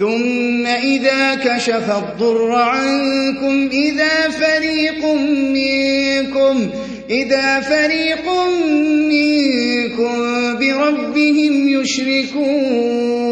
ثم إذا كشف الضر عنكم إذا فريق منكم إذا فريق منكم بربهم يشركون.